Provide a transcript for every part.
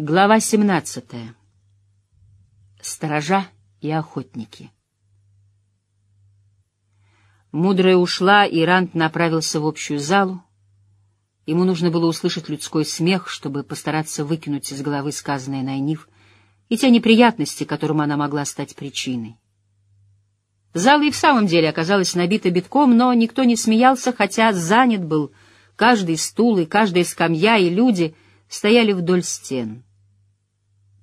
Глава 17. Сторожа и охотники. Мудрая ушла, и Рант направился в общую залу. Ему нужно было услышать людской смех, чтобы постараться выкинуть из головы сказанное Найниф и те неприятности, которым она могла стать причиной. Зала и в самом деле оказалась набита битком, но никто не смеялся, хотя занят был каждый стул и каждая скамья, и люди стояли вдоль стен.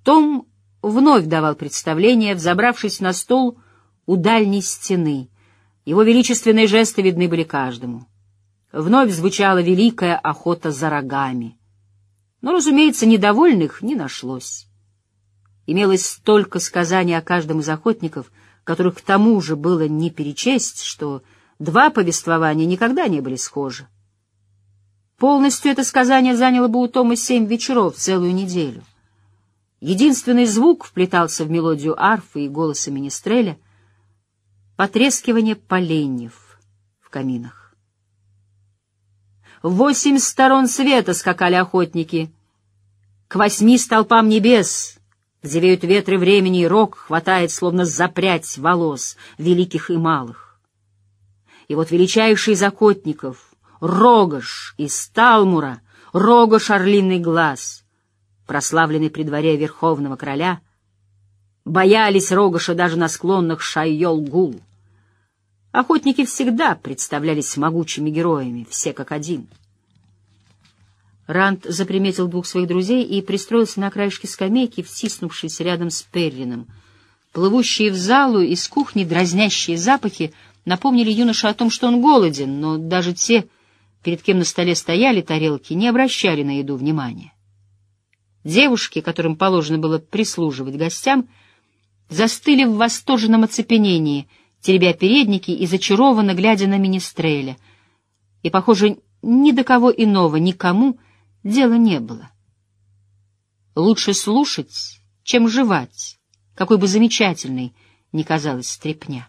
Том вновь давал представление, взобравшись на стол у дальней стены. Его величественные жесты видны были каждому. Вновь звучала великая охота за рогами. Но, разумеется, недовольных не нашлось. Имелось столько сказаний о каждом из охотников, которых к тому же было не перечесть, что два повествования никогда не были схожи. Полностью это сказание заняло бы у Тома семь вечеров целую неделю. Единственный звук вплетался в мелодию арфы и голоса министреля — потрескивание поленьев в каминах. В восемь сторон света скакали охотники. К восьми столпам небес, где ветры времени, и рог хватает, словно запрять волос, великих и малых. И вот величайший из охотников, Рогош из Талмура, Рогош орлиный глаз — прославленный при дворе Верховного Короля, боялись Рогоша даже на склонах Шайол-Гул. Охотники всегда представлялись могучими героями, все как один. Ранд заприметил двух своих друзей и пристроился на краешке скамейки, втиснувшись рядом с Перрином. Плывущие в залу из кухни дразнящие запахи напомнили юноше о том, что он голоден, но даже те, перед кем на столе стояли тарелки, не обращали на еду внимания. Девушки, которым положено было прислуживать гостям, застыли в восторженном оцепенении, теребя передники и зачарованно глядя на Министреля. И, похоже, ни до кого иного, никому дела не было. Лучше слушать, чем жевать, какой бы замечательной ни казалась стрепня.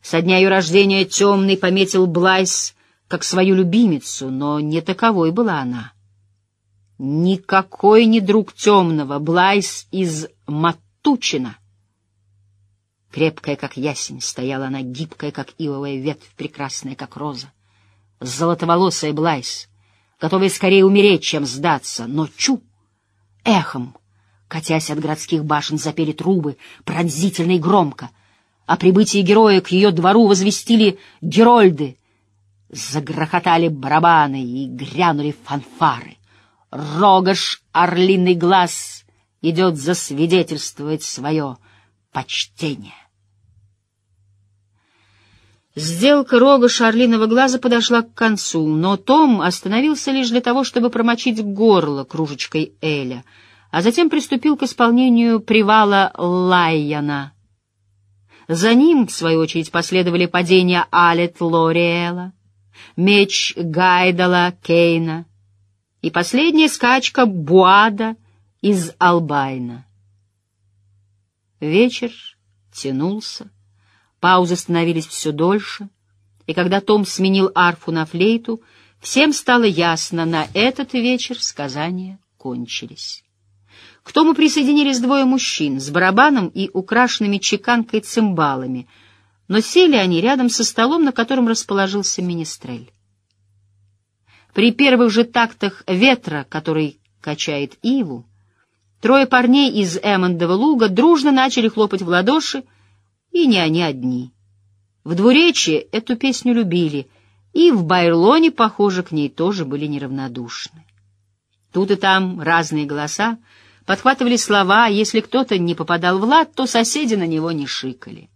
Со дня ее рождения темный пометил Блайс как свою любимицу, но не таковой была она. Никакой не друг темного, Блайс из Матучина. Крепкая, как ясень, стояла она, гибкая, как ивовая ветвь, прекрасная, как роза. Золотоволосая Блайс, готовая скорее умереть, чем сдаться, но чу! Эхом, катясь от городских башен, запели трубы, пронзительно и громко. О прибытии героя к ее двору возвестили герольды. Загрохотали барабаны и грянули фанфары. Рогаш, орлиный глаз, идет засвидетельствовать свое почтение. Сделка Рогаша орлиного глаза подошла к концу, но Том остановился лишь для того, чтобы промочить горло кружечкой Эля, а затем приступил к исполнению привала Лайяна. За ним, в свою очередь, последовали падения Алет Лориэла, меч Гайдала Кейна, и последняя скачка Буада из Албайна. Вечер тянулся, паузы становились все дольше, и когда Том сменил арфу на флейту, всем стало ясно, на этот вечер сказания кончились. К Тому присоединились двое мужчин с барабаном и украшенными чеканкой цимбалами, но сели они рядом со столом, на котором расположился министрель. При первых же тактах ветра, который качает иву, трое парней из Эммондова луга дружно начали хлопать в ладоши, и не они одни. В двуречье эту песню любили, и в Байрлоне, похоже, к ней тоже были неравнодушны. Тут и там разные голоса подхватывали слова, если кто-то не попадал в лад, то соседи на него не шикали.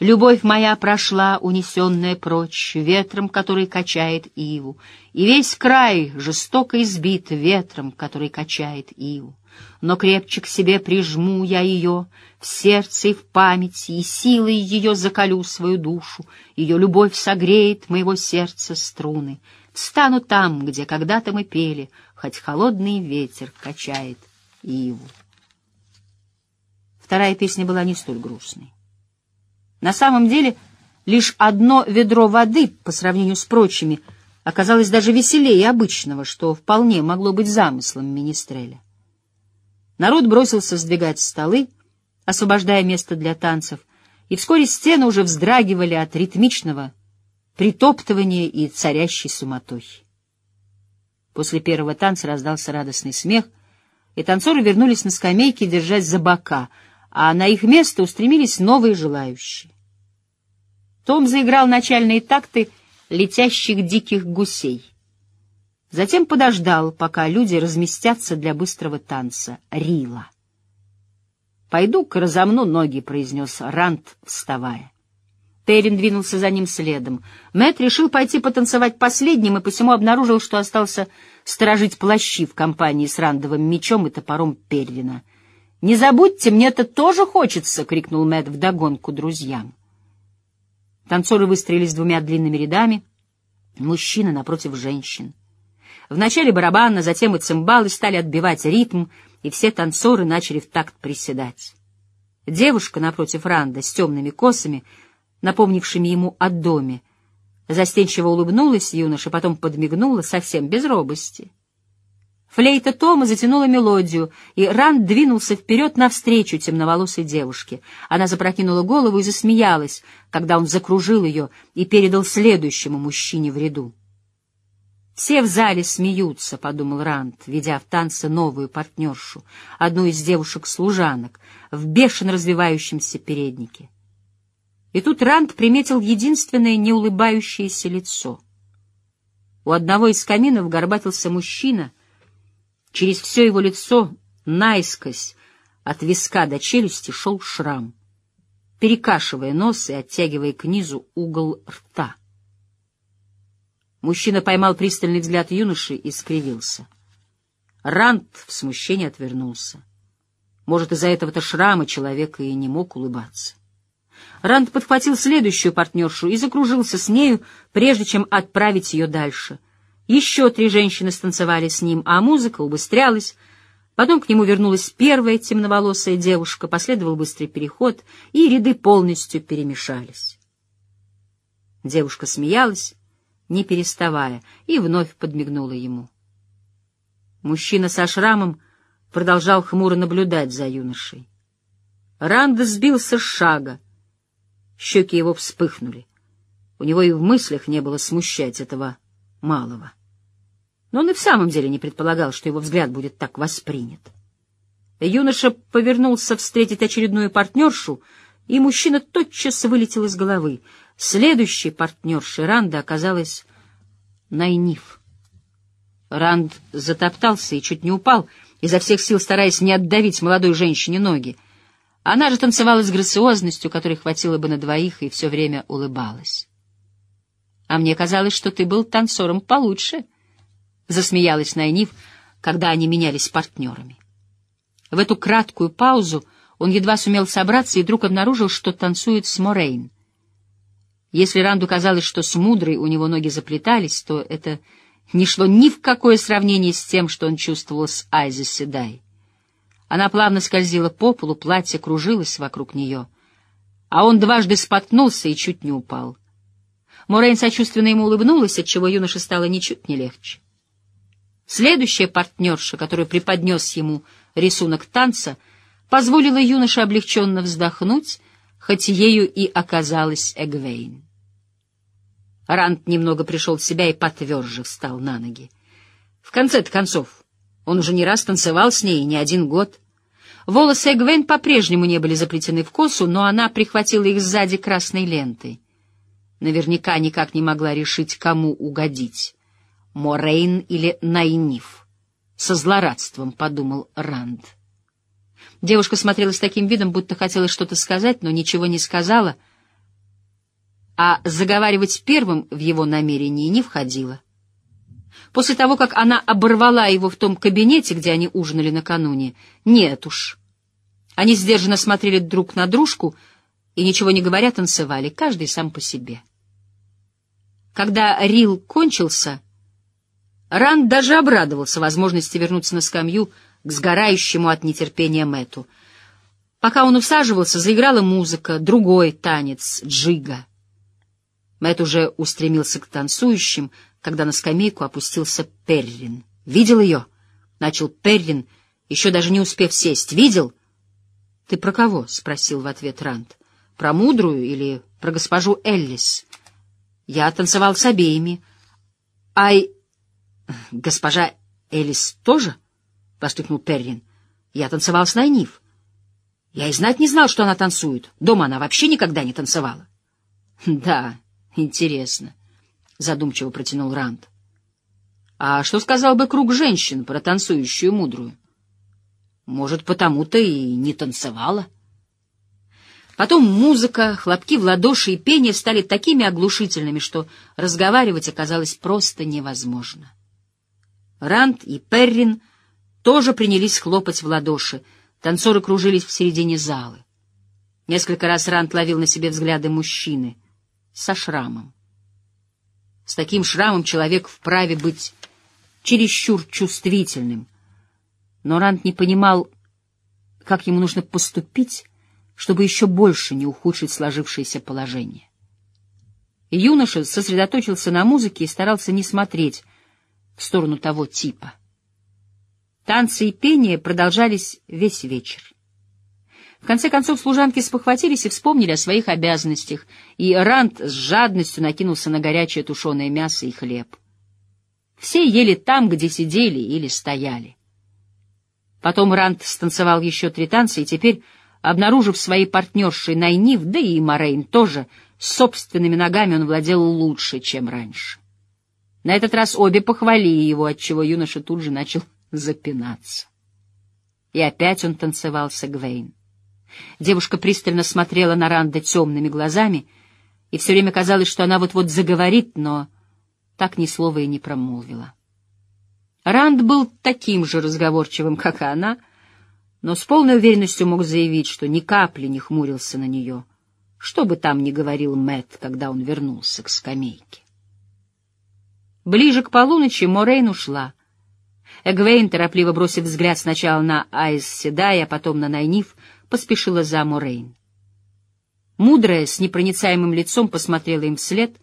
Любовь моя прошла, унесенная прочь, ветром, который качает иву, и весь край жестоко избит ветром, который качает иву. Но крепче к себе прижму я ее, в сердце и в памяти, и силой ее закалю свою душу, ее любовь согреет моего сердца струны. Встану там, где когда-то мы пели, хоть холодный ветер качает иву. Вторая песня была не столь грустной. На самом деле, лишь одно ведро воды, по сравнению с прочими, оказалось даже веселее обычного, что вполне могло быть замыслом Министреля. Народ бросился сдвигать столы, освобождая место для танцев, и вскоре стены уже вздрагивали от ритмичного притоптывания и царящей суматохи. После первого танца раздался радостный смех, и танцоры вернулись на скамейки, держась за бока, а на их место устремились новые желающие. Том заиграл начальные такты летящих диких гусей. Затем подождал, пока люди разместятся для быстрого танца рила. «Пойду-ка разомну ноги», — произнес Рант, вставая. Террин двинулся за ним следом. Мэт решил пойти потанцевать последним и посему обнаружил, что остался сторожить плащи в компании с рандовым мечом и топором Первина. «Не забудьте, мне это тоже хочется!» — крикнул Мэт вдогонку друзьям. Танцоры выстроились двумя длинными рядами, мужчины напротив женщин. Вначале барабаны, затем и цимбалы стали отбивать ритм, и все танцоры начали в такт приседать. Девушка напротив Ранда с темными косами, напомнившими ему о доме, застенчиво улыбнулась юноше, потом подмигнула совсем без робости. Флейта Тома затянула мелодию, и Ранд двинулся вперед навстречу темноволосой девушке. Она запрокинула голову и засмеялась, когда он закружил ее и передал следующему мужчине в ряду. «Все в зале смеются», — подумал Ранд, ведя в танце новую партнершу, одну из девушек-служанок, в бешено развивающемся переднике. И тут Ранд приметил единственное неулыбающееся лицо. У одного из каминов горбатился мужчина, через все его лицо, наискось, от виска до челюсти шел шрам, перекашивая нос и оттягивая к низу угол рта. Мужчина поймал пристальный взгляд юноши и скривился. Рант в смущении отвернулся. Может, из-за этого-то шрама человек и не мог улыбаться. Ранд подхватил следующую партнершу и закружился с нею, прежде чем отправить ее дальше. Еще три женщины станцевали с ним, а музыка убыстрялась. Потом к нему вернулась первая темноволосая девушка, последовал быстрый переход, и ряды полностью перемешались. Девушка смеялась, не переставая, и вновь подмигнула ему. Мужчина со шрамом продолжал хмуро наблюдать за юношей. Ранд сбился с шага. Щеки его вспыхнули. У него и в мыслях не было смущать этого малого. Но он и в самом деле не предполагал, что его взгляд будет так воспринят. Юноша повернулся встретить очередную партнершу, и мужчина тотчас вылетел из головы. Следующей партнершей Ранда оказалась Найниф. Ранд затоптался и чуть не упал, изо всех сил стараясь не отдавить молодой женщине ноги. Она же танцевала с грациозностью, которой хватило бы на двоих, и все время улыбалась. — А мне казалось, что ты был танцором получше, — засмеялась Найниф, когда они менялись партнерами. В эту краткую паузу он едва сумел собраться и вдруг обнаружил, что танцует с Морейн. Если Ранду казалось, что с мудрой у него ноги заплетались, то это не шло ни в какое сравнение с тем, что он чувствовал с Айзи Седай. Она плавно скользила по полу, платье кружилось вокруг нее, а он дважды споткнулся и чуть не упал. Морейн сочувственно ему улыбнулась, отчего юноше стало ничуть не легче. Следующая партнерша, которая преподнес ему рисунок танца, позволила юноше облегченно вздохнуть, хоть ею и оказалась Эгвейн. Рант немного пришел в себя и потверже встал на ноги. В конце-то концов, он уже не раз танцевал с ней, не один год. Волосы Эгвейн по-прежнему не были заплетены в косу, но она прихватила их сзади красной лентой. Наверняка никак не могла решить, кому угодить — Морейн или Найниф. Со злорадством подумал Ранд. Девушка смотрела с таким видом, будто хотела что-то сказать, но ничего не сказала — а заговаривать первым в его намерении не входило. После того, как она оборвала его в том кабинете, где они ужинали накануне, нет уж. Они сдержанно смотрели друг на дружку и, ничего не говоря, танцевали, каждый сам по себе. Когда Рил кончился, Ранд даже обрадовался возможности вернуться на скамью к сгорающему от нетерпения Мэту. Пока он усаживался, заиграла музыка, другой танец — джига — Мэтт уже устремился к танцующим, когда на скамейку опустился Перрин. «Видел ее?» — начал Перрин, еще даже не успев сесть. «Видел?» «Ты про кого?» — спросил в ответ Ранд. «Про мудрую или про госпожу Эллис?» «Я танцевал с обеими». «Ай...» «Госпожа Эллис тоже?» — воскликнул Перрин. «Я танцевал с Найниф. Я и знать не знал, что она танцует. Дома она вообще никогда не танцевала». «Да, интересно», — задумчиво протянул Ранд. «А что сказал бы круг женщин про танцующую мудрую?» «Может, потому-то и не танцевала?» Потом музыка, хлопки в ладоши и пение стали такими оглушительными, что разговаривать оказалось просто невозможно. Ранд и Перрин тоже принялись хлопать в ладоши. Танцоры кружились в середине залы. Несколько раз Ранд ловил на себе взгляды мужчины со шрамом. С таким шрамом человек вправе быть чересчур чувствительным. Но Ранд не понимал, как ему нужно поступить, чтобы еще больше не ухудшить сложившееся положение. Юноша сосредоточился на музыке и старался не смотреть в сторону того типа. Танцы и пение продолжались весь вечер. В конце концов служанки спохватились и вспомнили о своих обязанностях, и Рант с жадностью накинулся на горячее тушеное мясо и хлеб. Все ели там, где сидели или стояли. Потом Рант станцевал еще три танца, и теперь, обнаружив своей партнершей Найнив, да и Морейн тоже, собственными ногами он владел лучше, чем раньше. На этот раз обе похвалили его, отчего юноша тут же начал запинаться. И опять он танцевал с. Девушка пристально смотрела на Ранда темными глазами, и все время казалось, что она вот-вот заговорит, но так ни слова и не промолвила. Ранд был таким же разговорчивым, как и она, но с полной уверенностью мог заявить, что ни капли не хмурился на нее, что бы там ни говорил Мэт, когда он вернулся к скамейке. Ближе к полуночи Морейн ушла. Эгвейн, торопливо бросив взгляд сначала на Айз Седай, а потом на Найниф, поспешила за Морейн. Мудрая, с непроницаемым лицом посмотрела им вслед,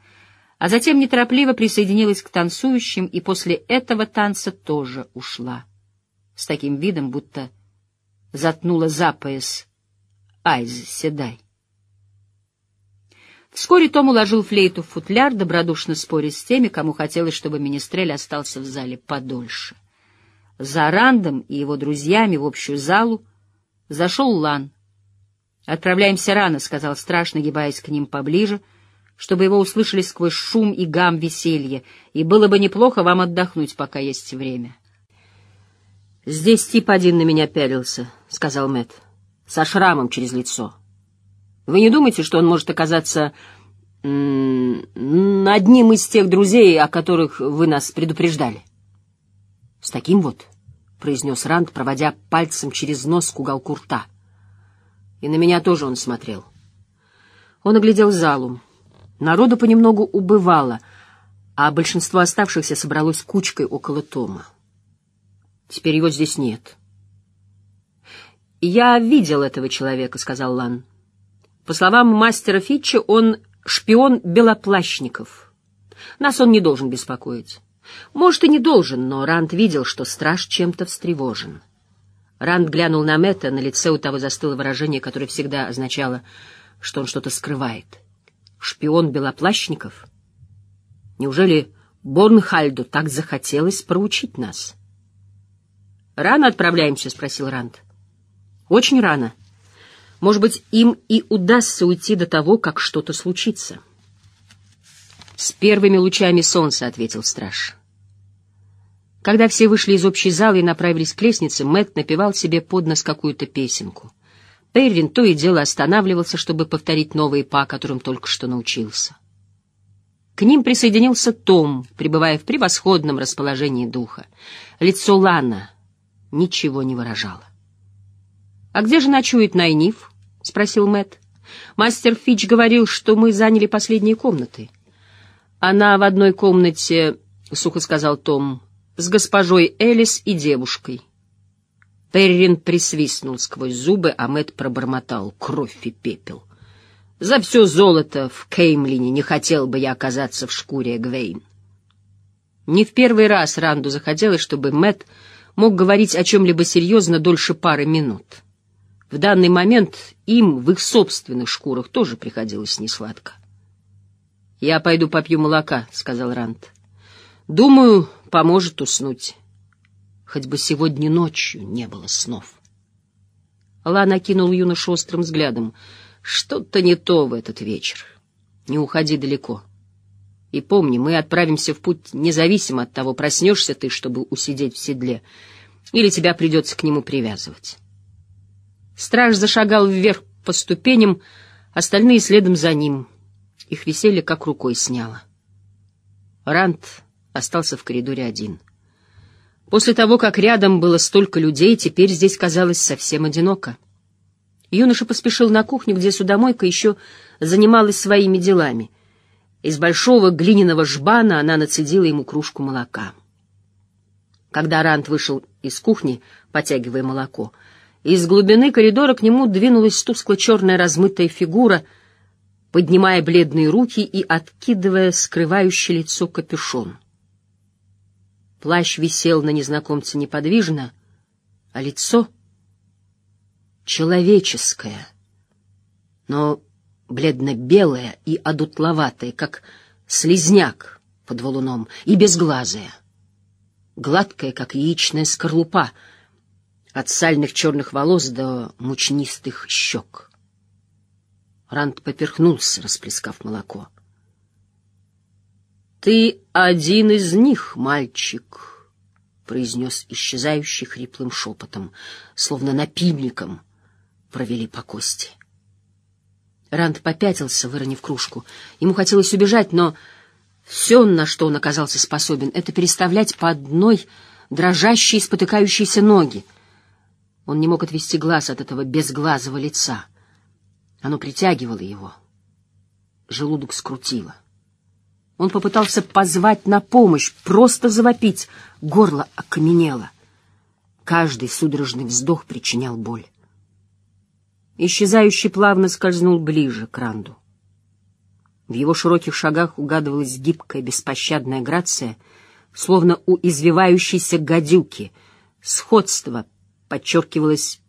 а затем неторопливо присоединилась к танцующим и после этого танца тоже ушла. С таким видом, будто заткнула за пояс Айз Седай. Вскоре Том уложил флейту в футляр, добродушно споря с теми, кому хотелось, чтобы Министрель остался в зале подольше. За Рандом и его друзьями в общую залу Зашел Лан. «Отправляемся рано», — сказал страж, нагибаясь к ним поближе, чтобы его услышали сквозь шум и гам веселья, и было бы неплохо вам отдохнуть, пока есть время. «Здесь тип один на меня пялился», — сказал Мэт, со шрамом через лицо. «Вы не думаете, что он может оказаться одним из тех друзей, о которых вы нас предупреждали?» «С таким вот?» произнес Ранд, проводя пальцем через нос к уголку рта. И на меня тоже он смотрел. Он оглядел залу. Народу понемногу убывало, а большинство оставшихся собралось кучкой около Тома. Теперь его здесь нет. «Я видел этого человека», — сказал Лан. «По словам мастера Фитча, он шпион белоплащников. Нас он не должен беспокоить». Может, и не должен, но Ранд видел, что страж чем-то встревожен. Ранд глянул на Мэтта, на лице у того застыло выражение, которое всегда означало, что он что-то скрывает. Шпион белоплащников? Неужели Борнхальду так захотелось проучить нас? «Рано отправляемся?» — спросил Ранд. «Очень рано. Может быть, им и удастся уйти до того, как что-то случится». «С первыми лучами солнца», — ответил страж. Когда все вышли из общей залы и направились к лестнице, Мэтт напевал себе под нос какую-то песенку. Перрин то и дело останавливался, чтобы повторить новые па, которым только что научился. К ним присоединился Том, пребывая в превосходном расположении духа. Лицо Лана ничего не выражало. «А где же ночует Найниф?» — спросил Мэтт. «Мастер Фич говорил, что мы заняли последние комнаты». «Она в одной комнате», — сухо сказал Том, — «с госпожой Элис и девушкой». Перрин присвистнул сквозь зубы, а Мэтт пробормотал кровь и пепел. «За все золото в Кеймлине не хотел бы я оказаться в шкуре Гвейн». Не в первый раз Ранду захотелось, чтобы Мэт мог говорить о чем-либо серьезно дольше пары минут. В данный момент им в их собственных шкурах тоже приходилось несладко. «Я пойду попью молока», — сказал Ранд. «Думаю, поможет уснуть. Хоть бы сегодня ночью не было снов». Лан окинул юношу острым взглядом. «Что-то не то в этот вечер. Не уходи далеко. И помни, мы отправимся в путь независимо от того, проснешься ты, чтобы усидеть в седле, или тебя придется к нему привязывать». Страж зашагал вверх по ступеням, остальные следом за ним. Их веселье как рукой сняло. Ранд остался в коридоре один. После того, как рядом было столько людей, теперь здесь казалось совсем одиноко. Юноша поспешил на кухню, где судомойка еще занималась своими делами. Из большого глиняного жбана она нацедила ему кружку молока. Когда Ранд вышел из кухни, потягивая молоко, из глубины коридора к нему двинулась тускло-черная размытая фигура, поднимая бледные руки и откидывая скрывающее лицо капюшон. Плащ висел на незнакомце неподвижно, а лицо — человеческое, но бледно-белое и одутловатое, как слизняк под валуном, и безглазое, гладкое, как яичная скорлупа — от сальных черных волос до мучнистых щек. Ранд поперхнулся, расплескав молоко. «Ты один из них, мальчик», — произнес исчезающий хриплым шепотом, словно напильником провели по кости. Ранд попятился, выронив кружку. Ему хотелось убежать, но все, на что он оказался способен, — это переставлять по одной дрожащие, спотыкающиеся ноги — он не мог отвести глаз от этого безглазого лица. Оно притягивало его. Желудок скрутило. Он попытался позвать на помощь, просто завопить. Горло окаменело. Каждый судорожный вздох причинял боль. Исчезающий плавно скользнул ближе к Ранду. В его широких шагах угадывалась гибкая, беспощадная грация, словно у извивающейся гадюки, сходство подчеркивалось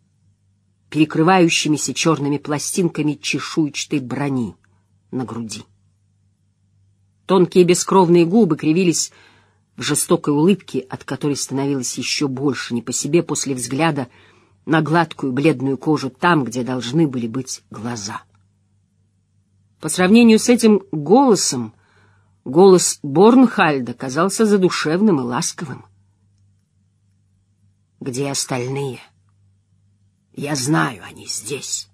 перекрывающимися черными пластинками чешуйчатой брони на груди. Тонкие бескровные губы кривились в жестокой улыбке, от которой становилось еще больше не по себе после взгляда на гладкую бледную кожу там, где должны были быть глаза. По сравнению с этим голосом, голос Борнхальда казался задушевным и ласковым. Где остальные? Я знаю, они здесь.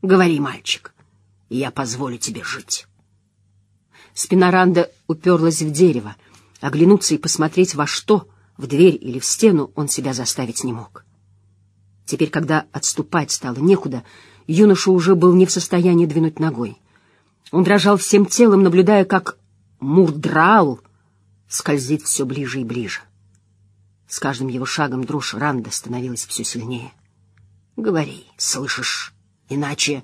Говори, мальчик, и я позволю тебе жить. Спина Ранда уперлась в дерево. Оглянуться и посмотреть во что, в дверь или в стену, он себя заставить не мог. Теперь, когда отступать стало некуда, юноша уже был не в состоянии двинуть ногой. Он дрожал всем телом, наблюдая, как Мурдрал скользит все ближе и ближе. С каждым его шагом дрожь Ранда становилась все сильнее. «Говори, слышишь? Иначе...»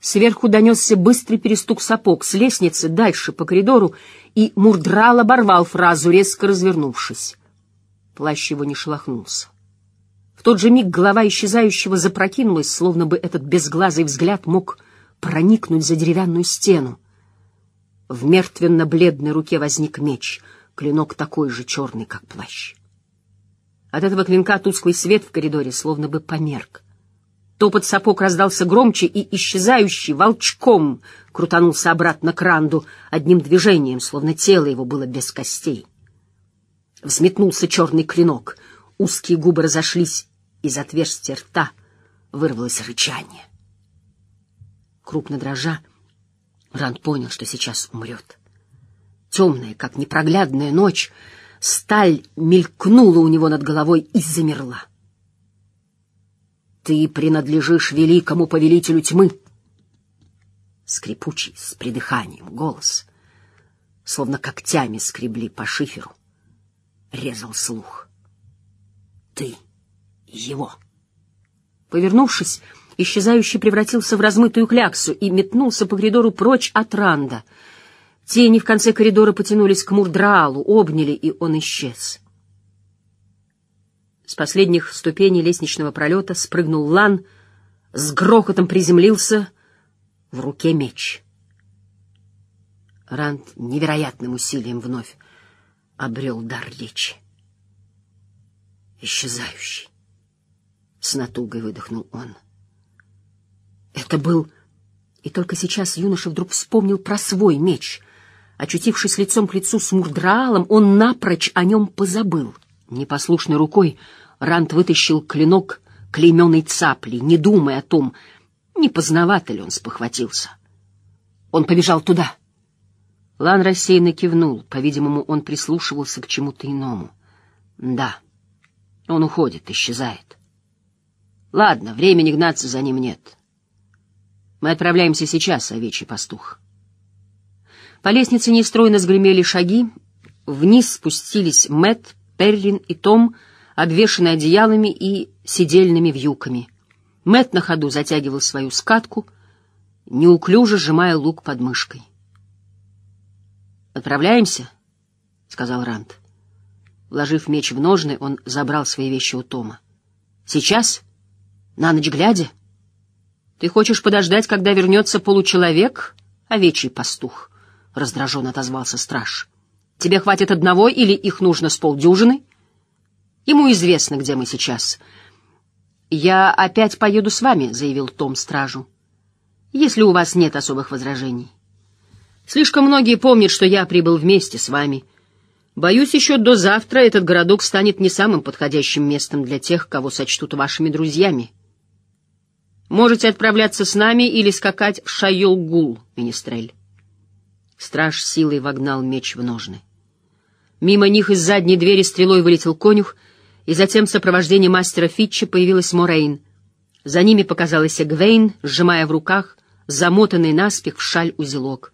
Сверху донесся быстрый перестук сапог с лестницы дальше по коридору, и Мурдрал оборвал фразу, резко развернувшись. Плащ его не шелохнулся. В тот же миг голова исчезающего запрокинулась, словно бы этот безглазый взгляд мог проникнуть за деревянную стену. В мертвенно-бледной руке возник меч, клинок такой же черный, как плащ. От этого клинка тусклый свет в коридоре словно бы померк. Топот сапог раздался громче, и исчезающий волчком крутанулся обратно к Ранду одним движением, словно тело его было без костей. Взметнулся черный клинок, узкие губы разошлись, из отверстия рта вырвалось рычание. Крупно дрожа, Ранд понял, что сейчас умрет. Темная, как непроглядная ночь, Сталь мелькнула у него над головой и замерла. «Ты принадлежишь великому повелителю тьмы!» Скрипучий, с придыханием, голос, словно когтями скребли по шиферу, резал слух. «Ты его!» Повернувшись, исчезающий превратился в размытую кляксу и метнулся по коридору прочь от Ранда — Тени в конце коридора потянулись к Мурдраалу, обняли, и он исчез. С последних ступеней лестничного пролета спрыгнул Лан, с грохотом приземлился, в руке меч. Ранд невероятным усилием вновь обрел дар речи. Исчезающий. С натугой выдохнул он. Это был... И только сейчас юноша вдруг вспомнил про свой меч. Очутившись лицом к лицу с Мурдраалом, он напрочь о нем позабыл. Непослушной рукой Рант вытащил клинок клейменной цапли, не думая о том, не поздновато ли он спохватился. Он побежал туда. Лан рассеянно кивнул. По-видимому, он прислушивался к чему-то иному. Да, он уходит, исчезает. Ладно, времени гнаться за ним нет. Мы отправляемся сейчас, овечий пастух. По лестнице нестройно сгремели шаги. Вниз спустились Мэт, Перрин и Том, обвешанные одеялами и сидельными вьюками. Мэт на ходу затягивал свою скатку, неуклюже сжимая лук под мышкой. «Отправляемся?» — сказал Ранд. Вложив меч в ножны, он забрал свои вещи у Тома. «Сейчас? На ночь глядя? Ты хочешь подождать, когда вернется получеловек, овечий пастух?» — раздраженно отозвался страж. «Тебе хватит одного или их нужно с полдюжины?» «Ему известно, где мы сейчас». «Я опять поеду с вами», — заявил Том стражу. «Если у вас нет особых возражений». «Слишком многие помнят, что я прибыл вместе с вами» Боюсь, еще до завтра этот городок станет не самым подходящим местом для тех, кого сочтут вашими друзьями. Можете отправляться с нами или скакать в Шайол-Гул, министрель. Страж силой вогнал меч в ножны. Мимо них из задней двери стрелой вылетел конюх, и затем в сопровождении мастера Фитча появилась Морейн. За ними показалась Эгвейн, сжимая в руках замотанный наспех в шаль узелок.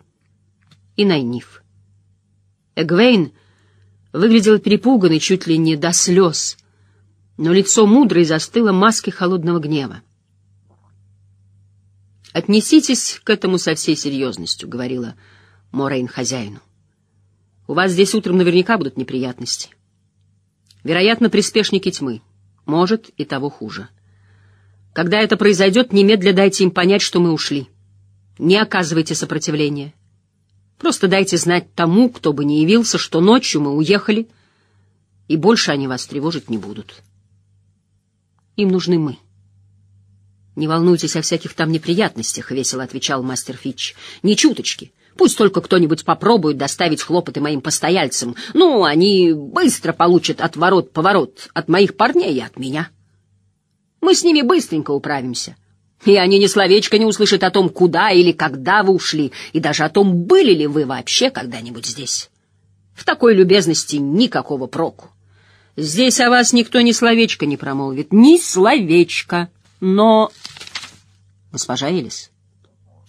И Найниф. Эгвейн — выглядела перепуганной чуть ли не до слез, но лицо мудрой застыло маской холодного гнева. «Отнеситесь к этому со всей серьезностью», — говорила Морейн хозяину. «У вас здесь утром наверняка будут неприятности. Вероятно, приспешники тьмы. Может, и того хуже. Когда это произойдет, немедля дайте им понять, что мы ушли. Не оказывайте сопротивления. Просто дайте знать тому, кто бы не явился, что ночью мы уехали, и больше они вас тревожить не будут. Им нужны мы. «Не волнуйтесь о всяких там неприятностях», — весело отвечал мастер Фитч. «Ни чуточки. Пусть только кто-нибудь попробует доставить хлопоты моим постояльцам. Ну, они быстро получат отворот-поворот от моих парней и от меня. Мы с ними быстренько управимся». И они ни словечко не услышат о том, куда или когда вы ушли, и даже о том, были ли вы вообще когда-нибудь здесь. В такой любезности никакого проку. Здесь о вас никто ни словечко не промолвит, ни словечко. Но, госпожа Элис,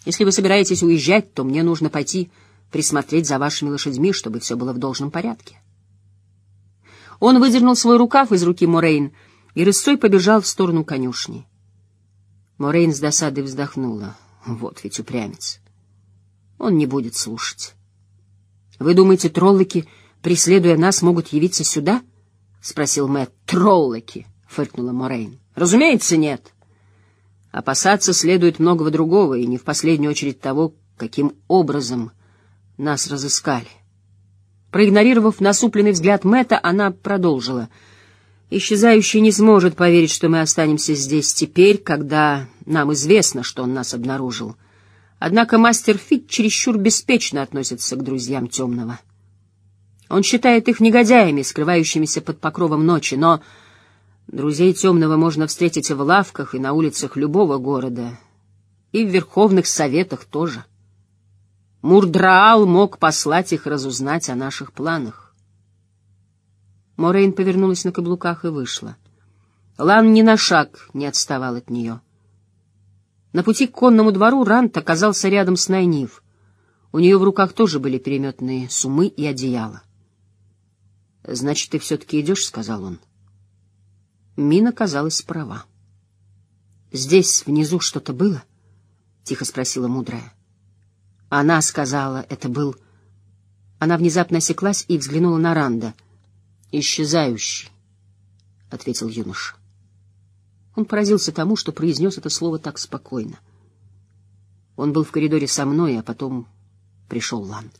если вы собираетесь уезжать, то мне нужно пойти присмотреть за вашими лошадьми, чтобы все было в должном порядке. Он выдернул свой рукав из руки Морейн и рысцой побежал в сторону конюшни. Морейн с досадой вздохнула. Вот ведь упрямец. Он не будет слушать. «Вы думаете, троллоки, преследуя нас, могут явиться сюда?» — спросил Мэтт. «Троллоки!» — фыркнула Морейн. «Разумеется, нет. Опасаться следует многого другого, и не в последнюю очередь того, каким образом нас разыскали». Проигнорировав насупленный взгляд Мэтта, она продолжила — Исчезающий не сможет поверить, что мы останемся здесь теперь, когда нам известно, что он нас обнаружил. Однако мастер Фит чересчур беспечно относится к друзьям темного. Он считает их негодяями, скрывающимися под покровом ночи, но друзей темного можно встретить и в лавках, и на улицах любого города, и в верховных советах тоже. Мурдраал мог послать их разузнать о наших планах. Морейн повернулась на каблуках и вышла. Лан ни на шаг не отставал от нее. На пути к конному двору Рант оказался рядом с Найнив. У нее в руках тоже были переметные сумы и одеяло. — Значит, ты все-таки идешь? — сказал он. Мина казалась права. — Здесь внизу что-то было? — тихо спросила мудрая. Она сказала, это был Она внезапно осеклась и взглянула на Ранда. «Исчезающий», — ответил юноша. Он поразился тому, что произнес это слово так спокойно. Он был в коридоре со мной, а потом пришел Ланд.